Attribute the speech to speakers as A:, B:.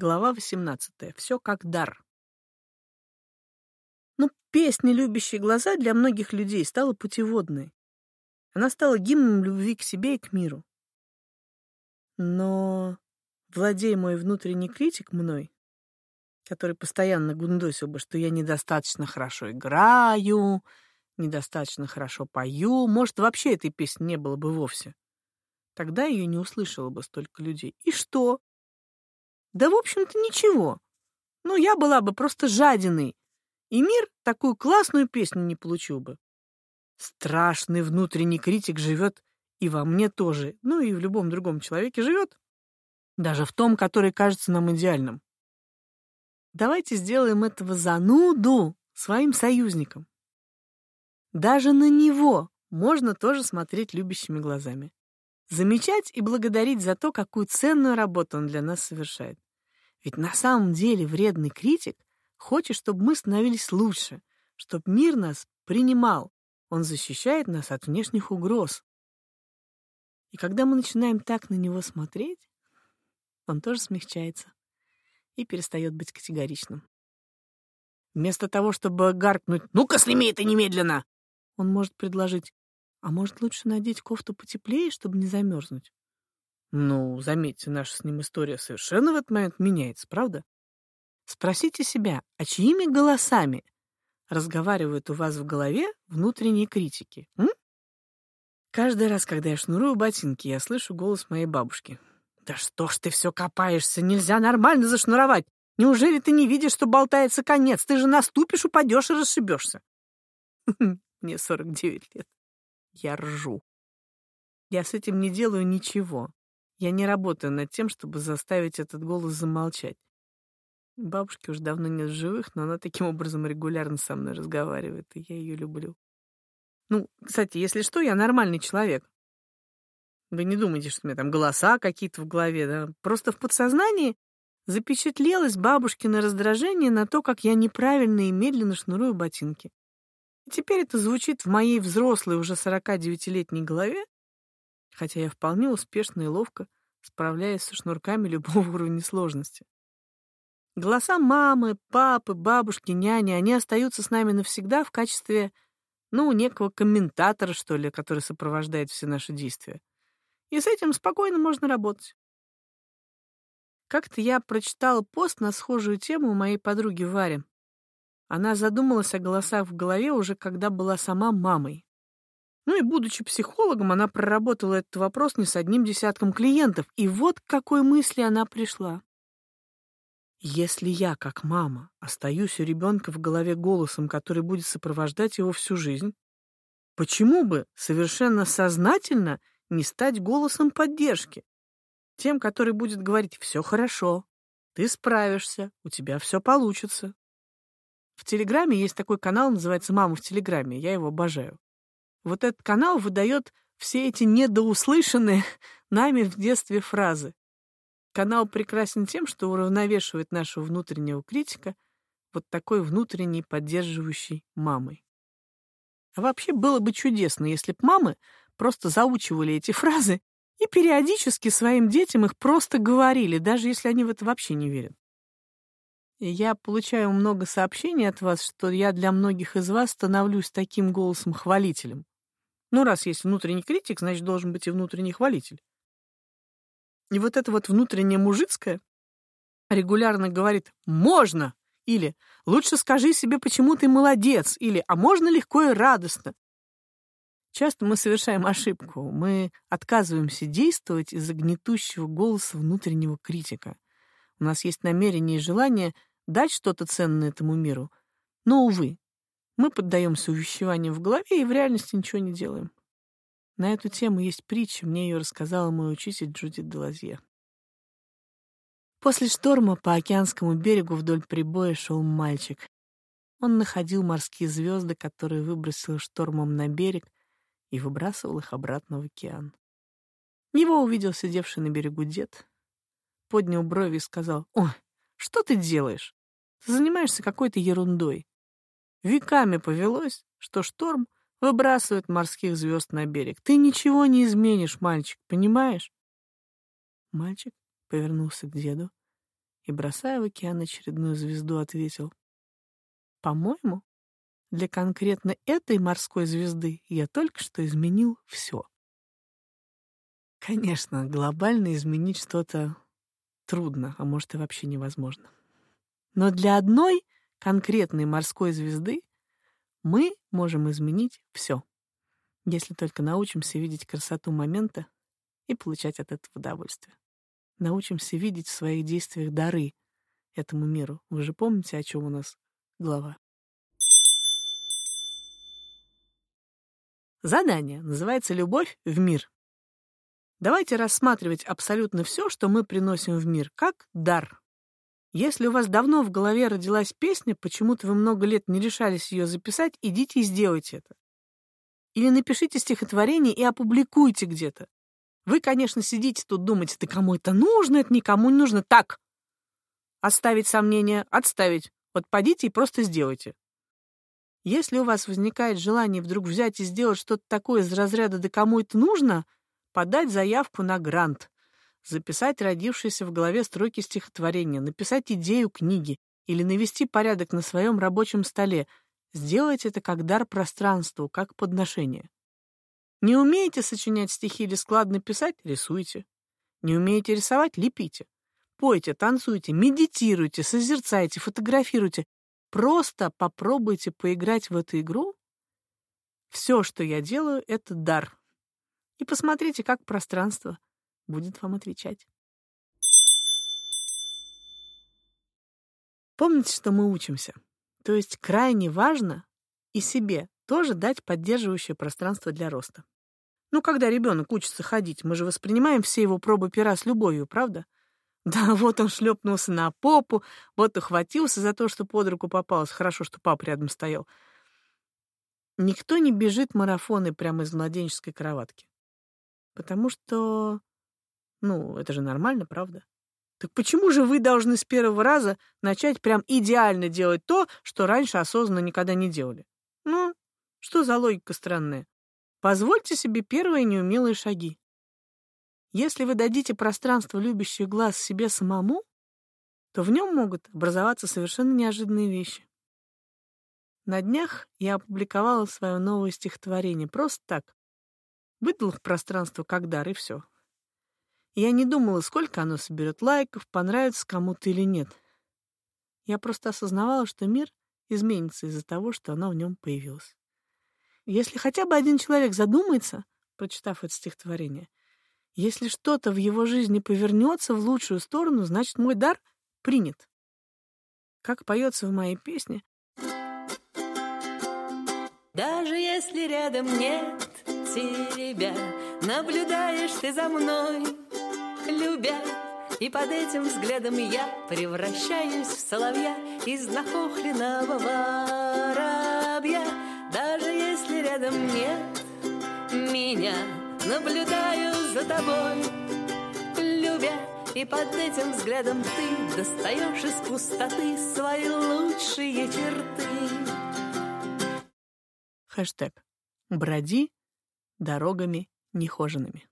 A: Глава 18. Все как дар. Ну, песня «Любящие глаза» для многих людей стала путеводной. Она стала гимном любви к себе и к миру. Но, владея мой внутренний критик мной, который постоянно гундосил бы, что я недостаточно хорошо играю, недостаточно хорошо пою, может, вообще этой песни не было бы вовсе. Тогда ее не услышало бы столько людей. И что? Да, в общем-то, ничего. Ну, я была бы просто жадиной, и мир такую классную песню не получил бы. Страшный внутренний критик живет и во мне тоже, ну и в любом другом человеке живет. Даже в том, который кажется нам идеальным. Давайте сделаем этого зануду своим союзником. Даже на него можно тоже смотреть любящими глазами замечать и благодарить за то, какую ценную работу он для нас совершает. Ведь на самом деле вредный критик хочет, чтобы мы становились лучше, чтобы мир нас принимал. Он защищает нас от внешних угроз. И когда мы начинаем так на него смотреть, он тоже смягчается и перестает быть категоричным. Вместо того, чтобы гаркнуть «Ну-ка, сними это немедленно!», он может предложить а может, лучше надеть кофту потеплее, чтобы не замерзнуть? Ну, заметьте, наша с ним история совершенно в этот момент меняется, правда? Спросите себя, а чьими голосами разговаривают у вас в голове внутренние критики? М? Каждый раз, когда я шнурую ботинки, я слышу голос моей бабушки. «Да что ж ты все копаешься? Нельзя нормально зашнуровать! Неужели ты не видишь, что болтается конец? Ты же наступишь, упадешь и расшибешься!» Мне 49 лет. Я ржу. Я с этим не делаю ничего. Я не работаю над тем, чтобы заставить этот голос замолчать. Бабушки уже давно нет в живых, но она таким образом регулярно со мной разговаривает, и я ее люблю. Ну, кстати, если что, я нормальный человек. Вы не думайте, что у меня там голоса какие-то в голове, да? Просто в подсознании запечатлелось бабушкино раздражение на то, как я неправильно и медленно шнурую ботинки. Теперь это звучит в моей взрослой, уже 49-летней голове, хотя я вполне успешно и ловко справляюсь со шнурками любого уровня сложности. Голоса мамы, папы, бабушки, няни, они остаются с нами навсегда в качестве, ну, некого комментатора, что ли, который сопровождает все наши действия. И с этим спокойно можно работать. Как-то я прочитала пост на схожую тему у моей подруги Вари. Она задумалась о голосах в голове уже когда была сама мамой. Ну и будучи психологом, она проработала этот вопрос не с одним десятком клиентов. И вот к какой мысли она пришла. Если я, как мама, остаюсь у ребенка в голове голосом, который будет сопровождать его всю жизнь, почему бы совершенно сознательно не стать голосом поддержки? Тем, который будет говорить «все хорошо», «ты справишься», «у тебя все получится». В Телеграме есть такой канал, называется «Мама в Телеграме». Я его обожаю. Вот этот канал выдает все эти недоуслышанные нами в детстве фразы. Канал прекрасен тем, что уравновешивает нашего внутреннего критика вот такой внутренней поддерживающей мамой. А вообще было бы чудесно, если б мамы просто заучивали эти фразы и периодически своим детям их просто говорили, даже если они в это вообще не верят. Я получаю много сообщений от вас, что я для многих из вас становлюсь таким голосом-хвалителем. Ну, раз есть внутренний критик, значит, должен быть и внутренний хвалитель. И вот это вот внутреннее мужицкое регулярно говорит «можно» или «лучше скажи себе, почему ты молодец» или «а можно легко и радостно». Часто мы совершаем ошибку. Мы отказываемся действовать из-за гнетущего голоса внутреннего критика. У нас есть намерение и желание — дать что-то ценное этому миру. Но, увы, мы поддаемся увещеваниям в голове и в реальности ничего не делаем. На эту тему есть притча, мне ее рассказала мой учитель Джудит Делазье. После шторма по океанскому берегу вдоль прибоя шел мальчик. Он находил морские звезды, которые выбросил штормом на берег, и выбрасывал их обратно в океан. Его увидел сидевший на берегу дед, поднял брови и сказал, «Ой, что ты делаешь? Ты занимаешься какой-то ерундой. Веками повелось, что шторм выбрасывает морских звезд на берег. Ты ничего не изменишь, мальчик, понимаешь? Мальчик повернулся к деду и, бросая в океан очередную звезду, ответил. По-моему, для конкретно этой морской звезды я только что изменил все. Конечно, глобально изменить что-то трудно, а может и вообще невозможно. Но для одной конкретной морской звезды мы можем изменить все, если только научимся видеть красоту момента и получать от этого удовольствие. Научимся видеть в своих действиях дары этому миру. Вы же помните, о чем у нас глава? Задание называется «Любовь в мир». Давайте рассматривать абсолютно все, что мы приносим в мир, как дар. Если у вас давно в голове родилась песня, почему-то вы много лет не решались ее записать, идите и сделайте это. Или напишите стихотворение и опубликуйте где-то. Вы, конечно, сидите тут, думаете, да кому это нужно, это никому не нужно. Так, оставить сомнения, отставить. Вот подите и просто сделайте. Если у вас возникает желание вдруг взять и сделать что-то такое из разряда «да кому это нужно», подать заявку на грант, записать родившиеся в голове строки стихотворения, написать идею книги или навести порядок на своем рабочем столе, сделать это как дар пространству, как подношение. Не умеете сочинять стихи или складно писать — рисуйте. Не умеете рисовать — лепите. Пойте, танцуйте, медитируйте, созерцайте, фотографируйте. Просто попробуйте поиграть в эту игру. Все, что я делаю, — это дар. И посмотрите, как пространство будет вам отвечать. Помните, что мы учимся. То есть крайне важно и себе тоже дать поддерживающее пространство для роста. Ну, когда ребенок учится ходить, мы же воспринимаем все его пробы пера с любовью, правда? Да, вот он шлепнулся на попу, вот ухватился за то, что под руку попалось. Хорошо, что папа рядом стоял. Никто не бежит марафоны прямо из младенческой кроватки. Потому что, ну, это же нормально, правда? Так почему же вы должны с первого раза начать прям идеально делать то, что раньше осознанно никогда не делали? Ну, что за логика странная? Позвольте себе первые неумелые шаги. Если вы дадите пространство любящих глаз себе самому, то в нем могут образоваться совершенно неожиданные вещи. На днях я опубликовала свое новое стихотворение просто так. Выдал в пространство как дар, и все. Я не думала, сколько оно соберет лайков, понравится кому-то или нет. Я просто осознавала, что мир изменится из-за того, что оно в нем появилось. Если хотя бы один человек задумается, прочитав это стихотворение, если что-то в его жизни повернется в лучшую сторону, значит, мой дар принят. Как поется в моей песне.
B: Даже если рядом нет тебя, наблюдаешь ты за мной, любя. И под этим взглядом я превращаюсь в соловья из нахохленного воробья. Даже если рядом нет меня, наблюдаю за тобой, любя. И под этим взглядом ты достаешь из пустоты свои лучшие черты.
A: Хэштег «Броди дорогами нехоженными».